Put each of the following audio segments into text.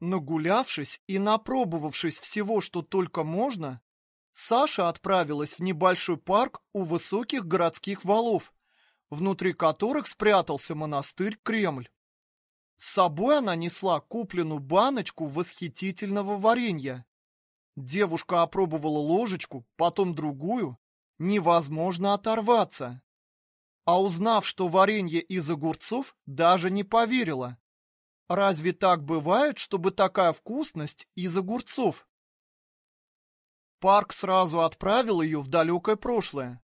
Нагулявшись и напробовавшись всего, что только можно, Саша отправилась в небольшой парк у высоких городских валов, внутри которых спрятался монастырь Кремль. С собой она несла купленную баночку восхитительного варенья. Девушка опробовала ложечку, потом другую. Невозможно оторваться. А узнав, что варенье из огурцов, даже не поверила. Разве так бывает, чтобы такая вкусность из огурцов? Парк сразу отправил ее в далекое прошлое.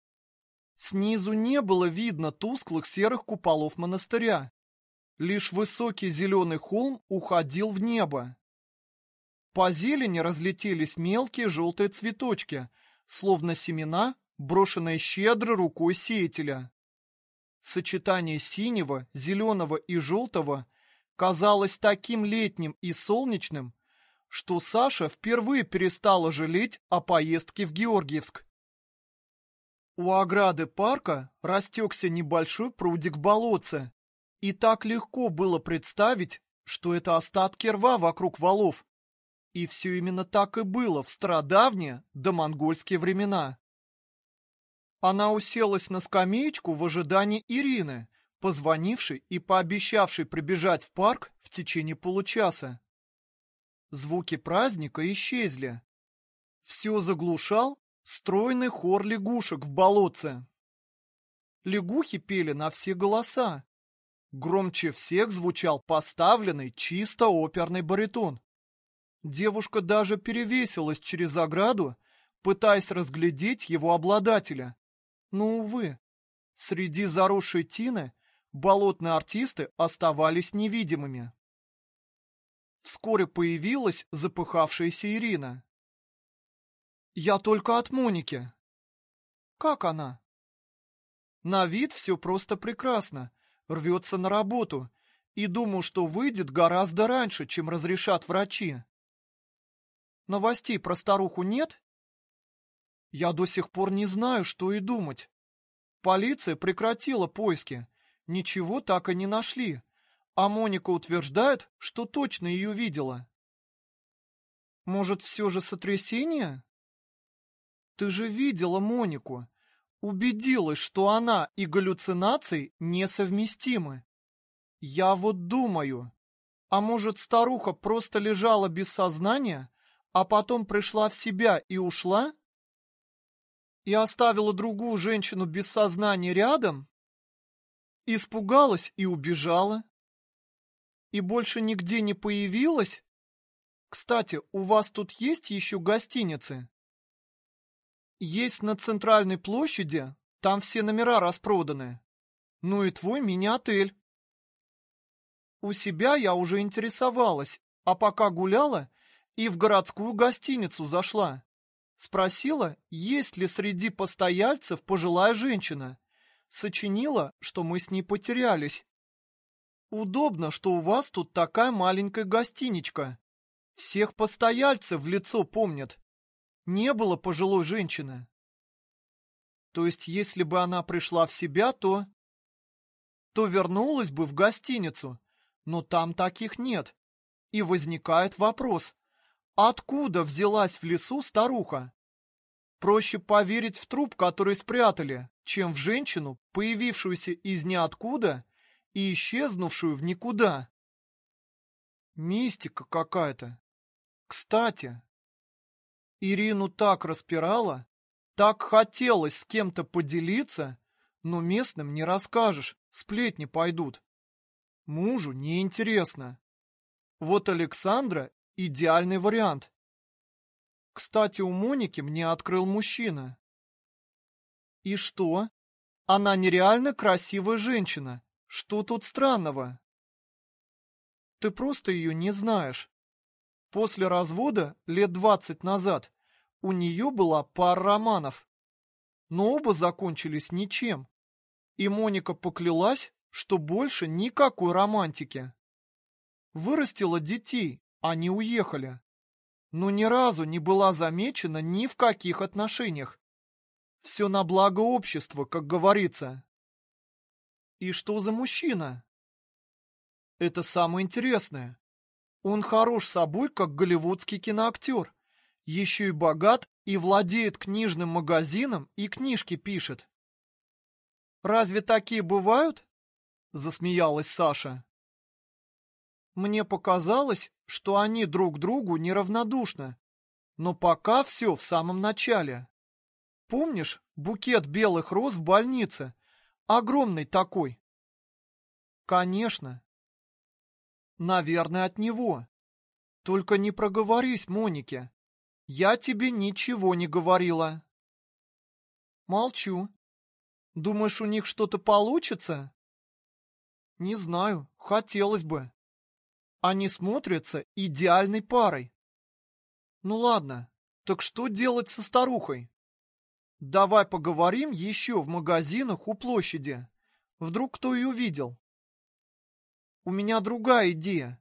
Снизу не было видно тусклых серых куполов монастыря. Лишь высокий зеленый холм уходил в небо. По зелени разлетелись мелкие желтые цветочки, словно семена, брошенные щедро рукой сеятеля. Сочетание синего, зеленого и желтого казалось таким летним и солнечным, что Саша впервые перестала жалеть о поездке в Георгиевск. У ограды парка растекся небольшой прудик болотца, и так легко было представить, что это остатки рва вокруг валов. И все именно так и было в стародавние домонгольские времена. Она уселась на скамеечку в ожидании Ирины, позвонившей и пообещавшей прибежать в парк в течение получаса. Звуки праздника исчезли. Все заглушал стройный хор лягушек в болотце. Лягухи пели на все голоса. Громче всех звучал поставленный чисто оперный баритон. Девушка даже перевесилась через ограду, пытаясь разглядеть его обладателя. Но, увы, среди заросшей тины болотные артисты оставались невидимыми. Вскоре появилась запыхавшаяся Ирина. «Я только от Моники». «Как она?» «На вид все просто прекрасно. Рвется на работу. И думаю, что выйдет гораздо раньше, чем разрешат врачи». «Новостей про старуху нет?» «Я до сих пор не знаю, что и думать. Полиция прекратила поиски. Ничего так и не нашли а Моника утверждает, что точно ее видела. Может, все же сотрясение? Ты же видела Монику. Убедилась, что она и галлюцинации несовместимы. Я вот думаю, а может, старуха просто лежала без сознания, а потом пришла в себя и ушла? И оставила другую женщину без сознания рядом? Испугалась и убежала? и больше нигде не появилась? Кстати, у вас тут есть еще гостиницы? Есть на центральной площади, там все номера распроданы. Ну и твой мини-отель. У себя я уже интересовалась, а пока гуляла и в городскую гостиницу зашла. Спросила, есть ли среди постояльцев пожилая женщина. Сочинила, что мы с ней потерялись. Удобно, что у вас тут такая маленькая гостиничка. Всех постояльцев в лицо помнят. Не было пожилой женщины. То есть, если бы она пришла в себя, то... То вернулась бы в гостиницу. Но там таких нет. И возникает вопрос. Откуда взялась в лесу старуха? Проще поверить в труп, который спрятали, чем в женщину, появившуюся из ниоткуда и исчезнувшую в никуда. Мистика какая-то. Кстати, Ирину так распирала, так хотелось с кем-то поделиться, но местным не расскажешь, сплетни пойдут. Мужу неинтересно. Вот Александра – идеальный вариант. Кстати, у Моники мне открыл мужчина. И что? Она нереально красивая женщина, что тут странного? Ты просто ее не знаешь. После развода лет двадцать назад у нее была пара романов, но оба закончились ничем. И Моника поклялась, что больше никакой романтики. Вырастила детей, они уехали. Но ни разу не была замечена ни в каких отношениях. Все на благо общества, как говорится. И что за мужчина? Это самое интересное. Он хорош собой, как голливудский киноактер. Еще и богат и владеет книжным магазином и книжки пишет. «Разве такие бывают?» — засмеялась Саша. Мне показалось, что они друг другу неравнодушны, но пока все в самом начале. Помнишь букет белых роз в больнице? Огромный такой. Конечно. Наверное, от него. Только не проговорись, Монике. Я тебе ничего не говорила. Молчу. Думаешь, у них что-то получится? Не знаю, хотелось бы. Они смотрятся идеальной парой. Ну ладно, так что делать со старухой? Давай поговорим еще в магазинах у площади. Вдруг кто ее видел? У меня другая идея.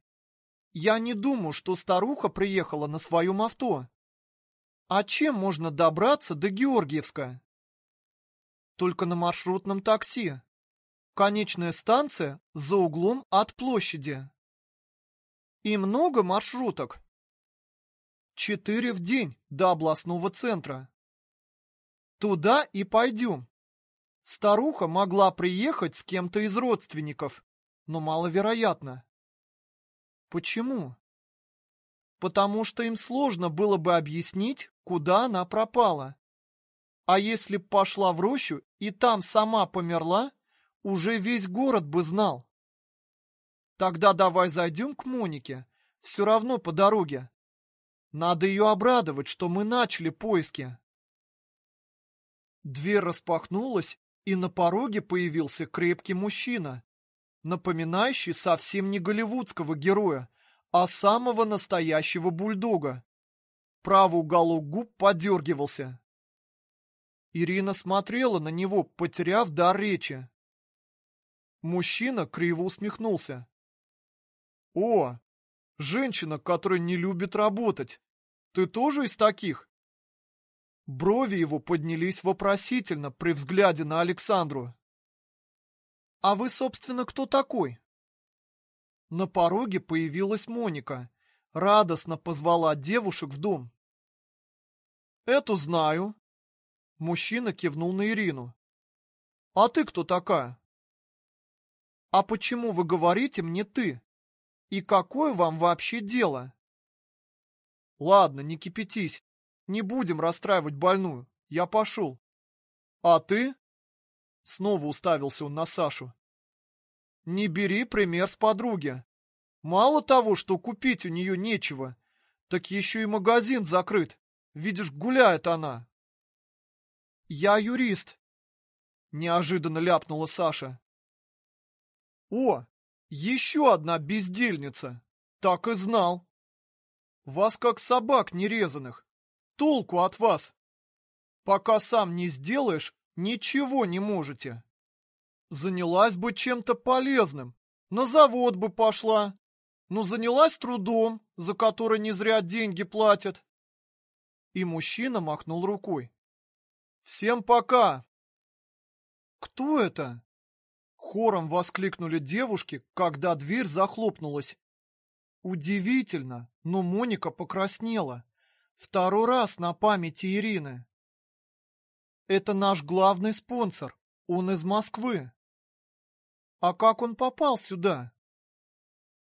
Я не думаю, что старуха приехала на своем авто. А чем можно добраться до Георгиевска? Только на маршрутном такси. Конечная станция за углом от площади. И много маршруток. Четыре в день до областного центра. Туда и пойдем. Старуха могла приехать с кем-то из родственников, но маловероятно. Почему? Потому что им сложно было бы объяснить, куда она пропала. А если б пошла в рощу и там сама померла, уже весь город бы знал. Тогда давай зайдем к Монике. Все равно по дороге. Надо ее обрадовать, что мы начали поиски. Дверь распахнулась, и на пороге появился крепкий мужчина, напоминающий совсем не голливудского героя, а самого настоящего бульдога. Правый уголок губ подергивался. Ирина смотрела на него, потеряв дар речи. Мужчина криво усмехнулся. «О, женщина, которая не любит работать. Ты тоже из таких?» Брови его поднялись вопросительно при взгляде на Александру. «А вы, собственно, кто такой?» На пороге появилась Моника, радостно позвала девушек в дом. «Эту знаю». Мужчина кивнул на Ирину. «А ты кто такая?» «А почему вы говорите мне «ты»?» И какое вам вообще дело? Ладно, не кипятись. Не будем расстраивать больную. Я пошел. А ты? Снова уставился он на Сашу. Не бери пример с подруги. Мало того, что купить у нее нечего, так еще и магазин закрыт. Видишь, гуляет она. Я юрист. Неожиданно ляпнула Саша. О, еще одна бездельница. Так и знал. Вас как собак нерезанных. Толку от вас. Пока сам не сделаешь, ничего не можете. Занялась бы чем-то полезным. На завод бы пошла. Но занялась трудом, за который не зря деньги платят. И мужчина махнул рукой. Всем пока. Кто это? Хором воскликнули девушки, когда дверь захлопнулась. Удивительно, но Моника покраснела. Второй раз на памяти Ирины. Это наш главный спонсор. Он из Москвы. А как он попал сюда?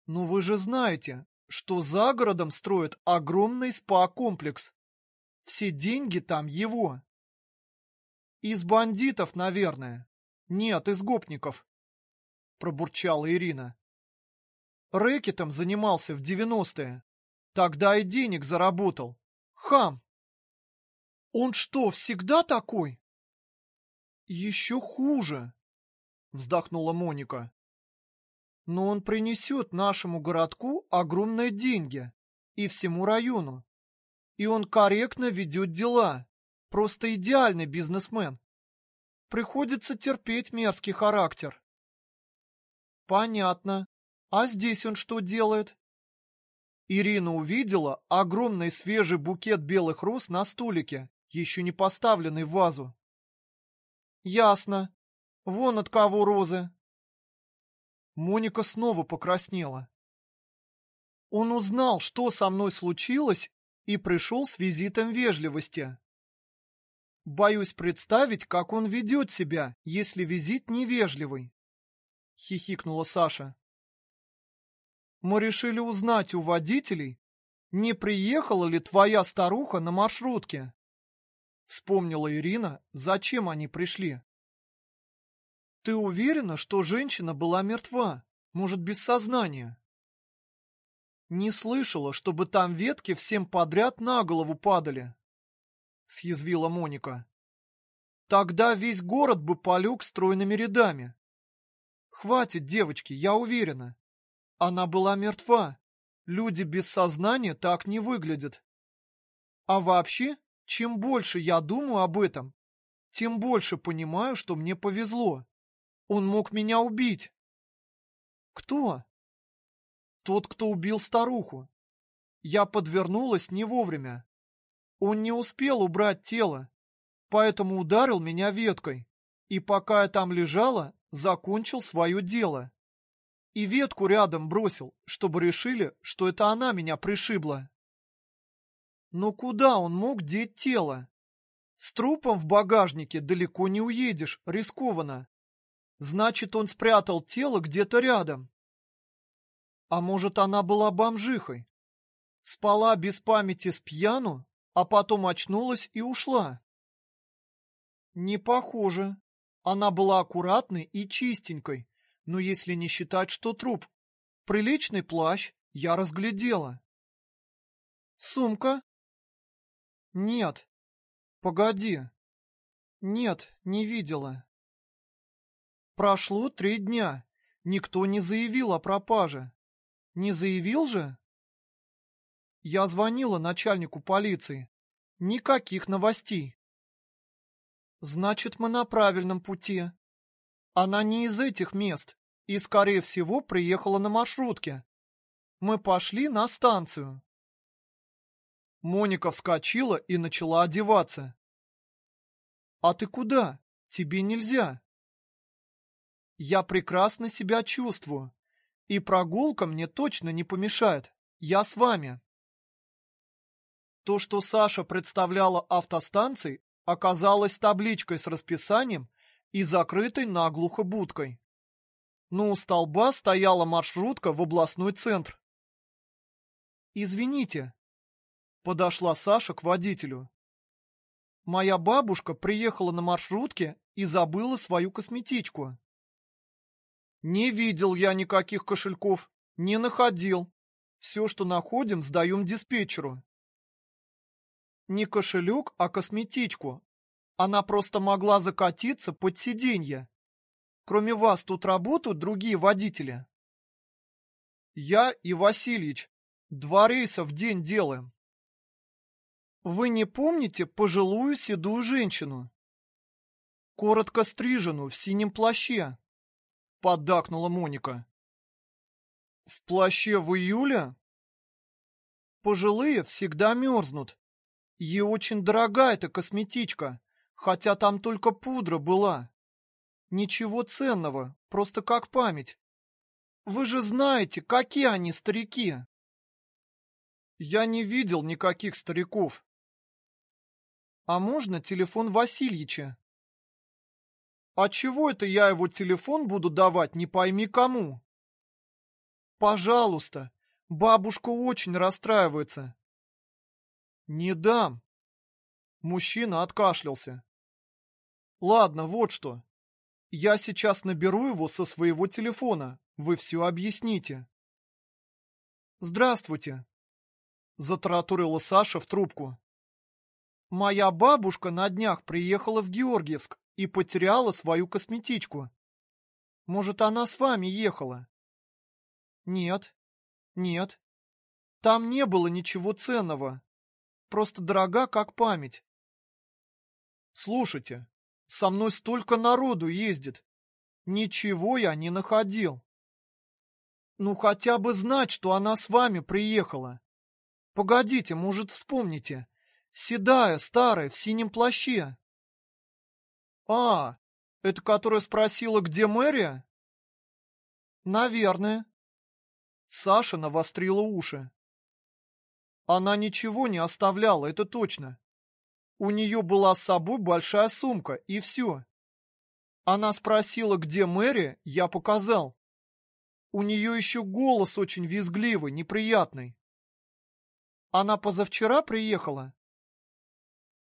Ну вы же знаете, что за городом строят огромный спа-комплекс. Все деньги там его. Из бандитов, наверное. Нет, из гопников пробурчала Ирина. Рэкетом занимался в девяностые. Тогда и денег заработал. Хам! Он что, всегда такой? Еще хуже, вздохнула Моника. Но он принесет нашему городку огромные деньги и всему району. И он корректно ведет дела. Просто идеальный бизнесмен. Приходится терпеть мерзкий характер. Понятно. А здесь он что делает? Ирина увидела огромный свежий букет белых роз на столике, еще не поставленный в вазу. Ясно. Вон от кого розы. Моника снова покраснела. Он узнал, что со мной случилось, и пришел с визитом вежливости. Боюсь представить, как он ведет себя, если визит невежливый. Хихикнула Саша. Мы решили узнать у водителей, не приехала ли твоя старуха на маршрутке. Вспомнила Ирина, зачем они пришли. Ты уверена, что женщина была мертва, может, без сознания? Не слышала, чтобы там ветки всем подряд на голову падали, съязвила Моника. Тогда весь город бы полег стройными рядами. Хватит, девочки, я уверена. Она была мертва. Люди без сознания так не выглядят. А вообще, чем больше я думаю об этом, тем больше понимаю, что мне повезло. Он мог меня убить. Кто? Тот, кто убил старуху. Я подвернулась не вовремя. Он не успел убрать тело, поэтому ударил меня веткой. И пока я там лежала, закончил свое дело. И ветку рядом бросил, чтобы решили, что это она меня пришибла. Но куда он мог деть тело? С трупом в багажнике далеко не уедешь, рискованно. Значит, он спрятал тело где-то рядом. А может, она была бомжихой? Спала без памяти с пьяну, а потом очнулась и ушла? Не похоже. Она была аккуратной и чистенькой, но если не считать, что труп. Приличный плащ я разглядела. Сумка? Нет. Погоди. Нет, не видела. Прошло три дня. Никто не заявил о пропаже. Не заявил же? Я звонила начальнику полиции. Никаких новостей. Значит, мы на правильном пути. Она не из этих мест и, скорее всего, приехала на маршрутке. Мы пошли на станцию. Моника вскочила и начала одеваться. А ты куда? Тебе нельзя. Я прекрасно себя чувствую. И прогулка мне точно не помешает. Я с вами. То, что Саша представляла автостанцией, оказалось табличкой с расписанием и закрытой наглухо будкой. Но у столба стояла маршрутка в областной центр. «Извините», — подошла Саша к водителю. «Моя бабушка приехала на маршрутке и забыла свою косметичку. Не видел я никаких кошельков, не находил. Все, что находим, сдаем диспетчеру. Не кошелек, а косметичку. Она просто могла закатиться под сиденье. Кроме вас тут работают другие водители? Я и Васильич. Два рейса в день делаем. Вы не помните пожилую седую женщину? Коротко стриженную в синем плаще поддакнула Моника. В плаще в июле? Пожилые всегда мерзнут. Ей очень дорога эта косметичка, хотя там только пудра была. Ничего ценного, просто как память. Вы же знаете, какие они старики. Я не видел никаких стариков. А можно телефон Васильича? А чего это я его телефон буду давать, не пойми кому? Пожалуйста, бабушка очень расстраивается. Не дам. Мужчина откашлялся. Ладно, вот что. Я сейчас наберу его со своего телефона. Вы все объясните. Здравствуйте. Затараторила Саша в трубку. Моя бабушка на днях приехала в Георгиевск и потеряла свою косметичку. Может, она с вами ехала? Нет, нет. Там не было ничего ценного. Просто дорога, как память. Слушайте, со мной столько народу ездит. Ничего я не находил. Ну, хотя бы знать, что она с вами приехала. Погодите, может, вспомните. Седая, старая, в синем плаще. А, это которая спросила, где мэрия? Наверное. Саша навострила уши. Она ничего не оставляла, это точно. У нее была с собой большая сумка, и все. Она спросила, где Мэри, я показал. У нее еще голос очень визгливый, неприятный. Она позавчера приехала?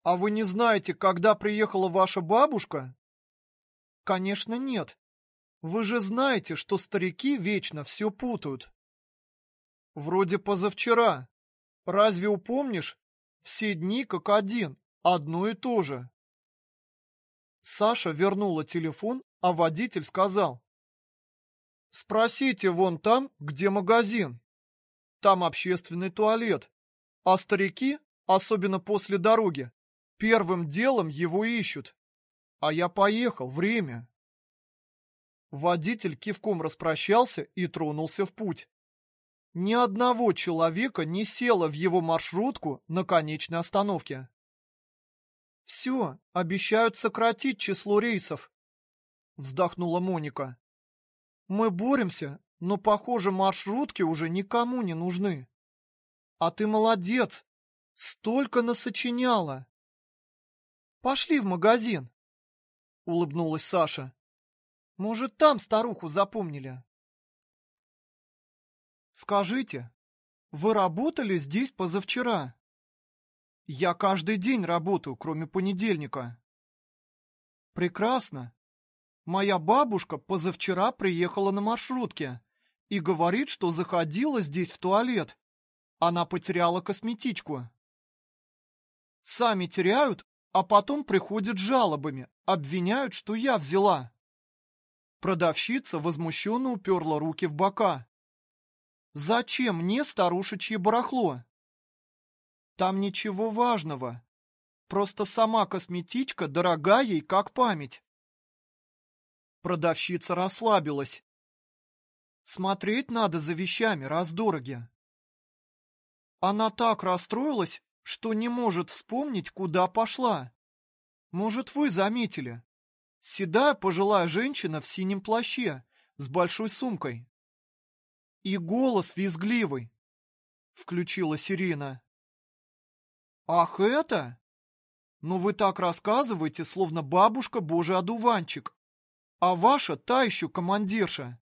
А вы не знаете, когда приехала ваша бабушка? Конечно, нет. Вы же знаете, что старики вечно все путают. Вроде позавчера. Разве упомнишь? Все дни как один, одно и то же. Саша вернула телефон, а водитель сказал. Спросите вон там, где магазин. Там общественный туалет. А старики, особенно после дороги, первым делом его ищут. А я поехал, время. Водитель кивком распрощался и тронулся в путь. Ни одного человека не село в его маршрутку на конечной остановке. «Все, обещают сократить число рейсов», — вздохнула Моника. «Мы боремся, но, похоже, маршрутки уже никому не нужны. А ты молодец, столько насочиняла». «Пошли в магазин», — улыбнулась Саша. «Может, там старуху запомнили?» Скажите, вы работали здесь позавчера? Я каждый день работаю, кроме понедельника. Прекрасно. Моя бабушка позавчера приехала на маршрутке и говорит, что заходила здесь в туалет. Она потеряла косметичку. Сами теряют, а потом приходят жалобами, обвиняют, что я взяла. Продавщица возмущенно уперла руки в бока. Зачем мне старушечье барахло? Там ничего важного. Просто сама косметичка дорога ей, как память. Продавщица расслабилась. Смотреть надо за вещами, раз дороги. Она так расстроилась, что не может вспомнить, куда пошла. Может, вы заметили? Седая пожилая женщина в синем плаще с большой сумкой. И голос визгливый. Включилась Ирина. Ах, это? Ну вы так рассказываете, словно бабушка божий одуванчик. А ваша та еще командирша.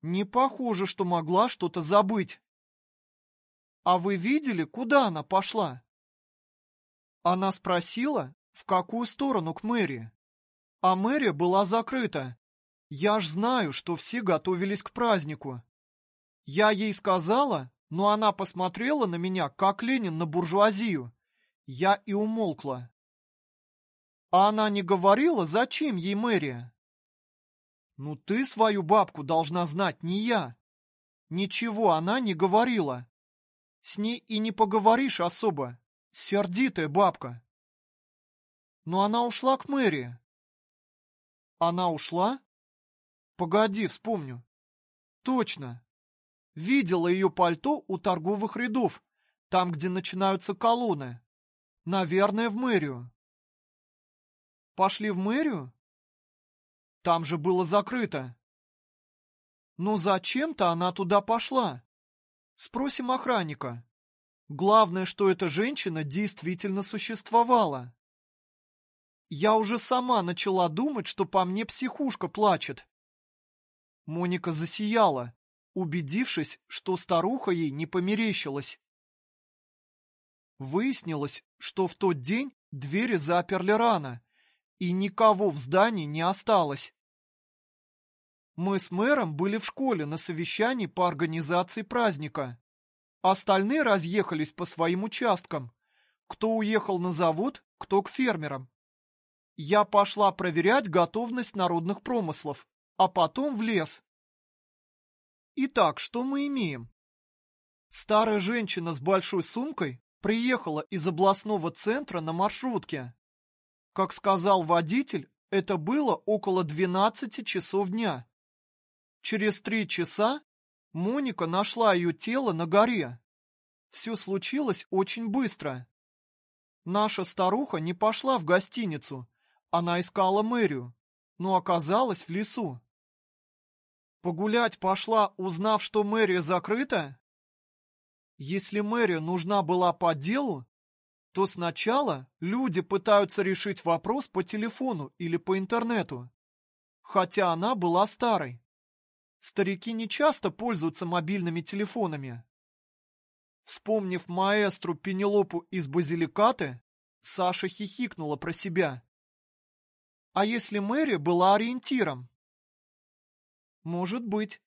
Не похоже, что могла что-то забыть. А вы видели, куда она пошла? Она спросила, в какую сторону к мэрии. А мэрия была закрыта. Я ж знаю, что все готовились к празднику. Я ей сказала, но она посмотрела на меня, как Ленин на буржуазию. Я и умолкла. А она не говорила, зачем ей мэрия? Ну ты свою бабку должна знать, не я. Ничего она не говорила. С ней и не поговоришь особо. Сердитая бабка. Но она ушла к мэрии. Она ушла? Погоди, вспомню. Точно. Видела ее пальто у торговых рядов, там, где начинаются колонны. Наверное, в мэрию. Пошли в мэрию? Там же было закрыто. Ну зачем-то она туда пошла. Спросим охранника. Главное, что эта женщина действительно существовала. Я уже сама начала думать, что по мне психушка плачет. Моника засияла, убедившись, что старуха ей не померещилась. Выяснилось, что в тот день двери заперли рано, и никого в здании не осталось. Мы с мэром были в школе на совещании по организации праздника. Остальные разъехались по своим участкам. Кто уехал на завод, кто к фермерам. Я пошла проверять готовность народных промыслов, а потом в лес. Итак, что мы имеем? Старая женщина с большой сумкой приехала из областного центра на маршрутке. Как сказал водитель, это было около 12 часов дня. Через три часа Моника нашла ее тело на горе. Все случилось очень быстро. Наша старуха не пошла в гостиницу, она искала мэрию, но оказалась в лесу. Погулять пошла, узнав, что мэрия закрыта? Если мэрия нужна была по делу, то сначала люди пытаются решить вопрос по телефону или по интернету, хотя она была старой. Старики не часто пользуются мобильными телефонами. Вспомнив маэстру Пенелопу из Базиликаты, Саша хихикнула про себя. А если Мэри была ориентиром? Может быть.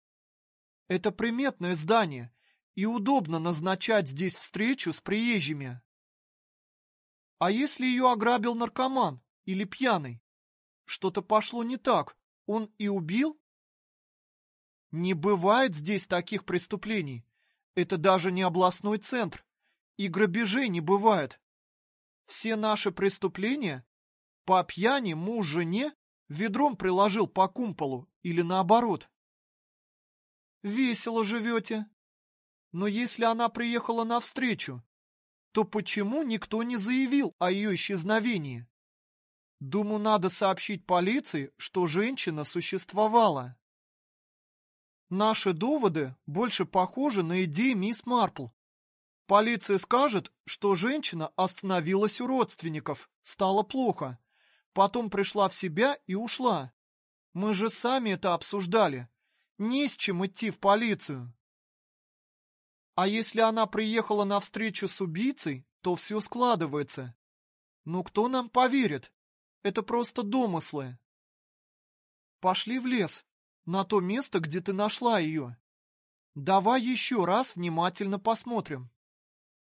Это приметное здание, и удобно назначать здесь встречу с приезжими. А если ее ограбил наркоман или пьяный? Что-то пошло не так. Он и убил? Не бывает здесь таких преступлений. Это даже не областной центр. И грабежей не бывает. Все наши преступления по пьяни муж жене ведром приложил по кумполу или наоборот. Весело живете. Но если она приехала навстречу, то почему никто не заявил о ее исчезновении? Думаю, надо сообщить полиции, что женщина существовала. Наши доводы больше похожи на идеи мисс Марпл. Полиция скажет, что женщина остановилась у родственников, стало плохо. Потом пришла в себя и ушла. Мы же сами это обсуждали. Не с чем идти в полицию. А если она приехала на встречу с убийцей, то все складывается. Но кто нам поверит? Это просто домыслы. Пошли в лес, на то место, где ты нашла ее. Давай еще раз внимательно посмотрим.